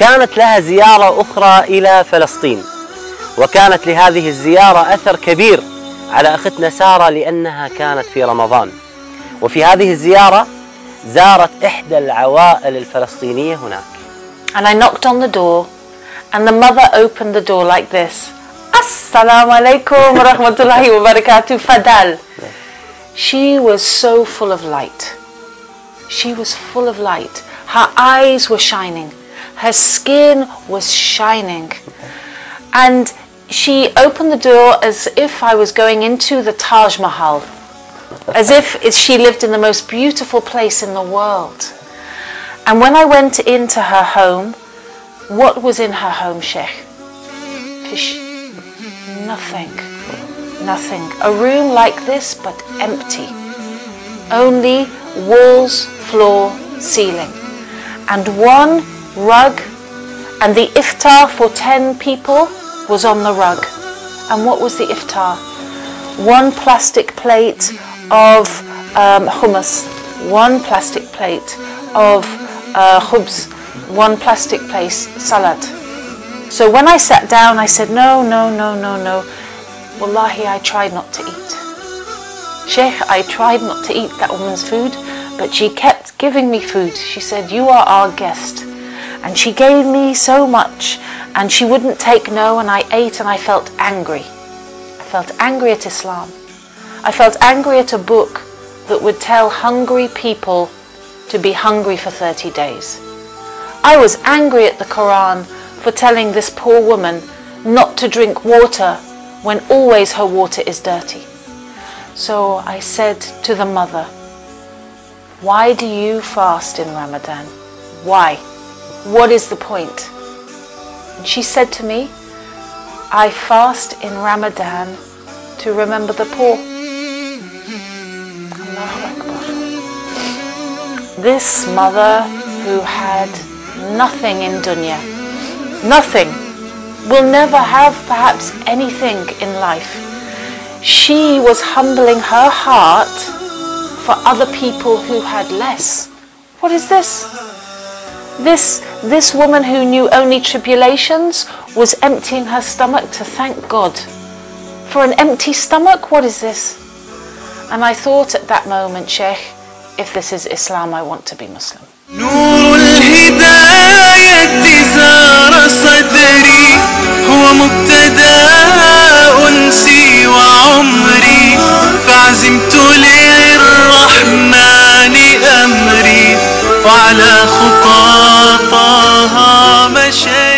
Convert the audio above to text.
كانت لها زيارة أخرى إلى فلسطين وكانت لهذه الزيارة أثر كبير على أختنا سارة لأنها كانت في رمضان وفي هذه الزيارة زارت إحدى العوائل الفلسطينية هناك And I knocked on the door, and the mother opened the door like this. Assalamu alaikum wa rahmatullahi wa barakatuh, Fadal. She was so full of light. She was full of light. Her eyes were shining. Her skin was shining. And she opened the door as if I was going into the Taj Mahal. As if she lived in the most beautiful place in the world. And when I went into her home, what was in her home, Sheikh? Fish. Nothing. Nothing. A room like this, but empty. Only walls, floor, ceiling. And one rug, and the iftar for 10 people was on the rug. And what was the iftar? One plastic plate of um, hummus, one plastic plate of uh, one plastic plate salad. So when I sat down, I said, No, no, no, no, no. Wallahi, I tried not to eat. Sheikh, I tried not to eat that woman's food, but she kept giving me food. She said, You are our guest. And she gave me so much, and she wouldn't take no, and I ate and I felt angry. I felt angry at Islam. I felt angry at a book that would tell hungry people to be hungry for 30 days. I was angry at the Quran for telling this poor woman not to drink water when always her water is dirty. So I said to the mother, Why do you fast in Ramadan? Why? What is the point? And she said to me, I fast in Ramadan to remember the poor. This mother who had nothing in dunya, nothing, will never have perhaps anything in life. She was humbling her heart for other people who had less. What is this? This this woman who knew only tribulations was emptying her stomach to thank God. For an empty stomach, what is this? And I thought at that moment, Sheikh, if this is Islam, I want to be Muslim. نور الهداية زار صدري هو مبتدا أنسي وعمري فعزمت للرحمن أمري وعلى یہاں میں شے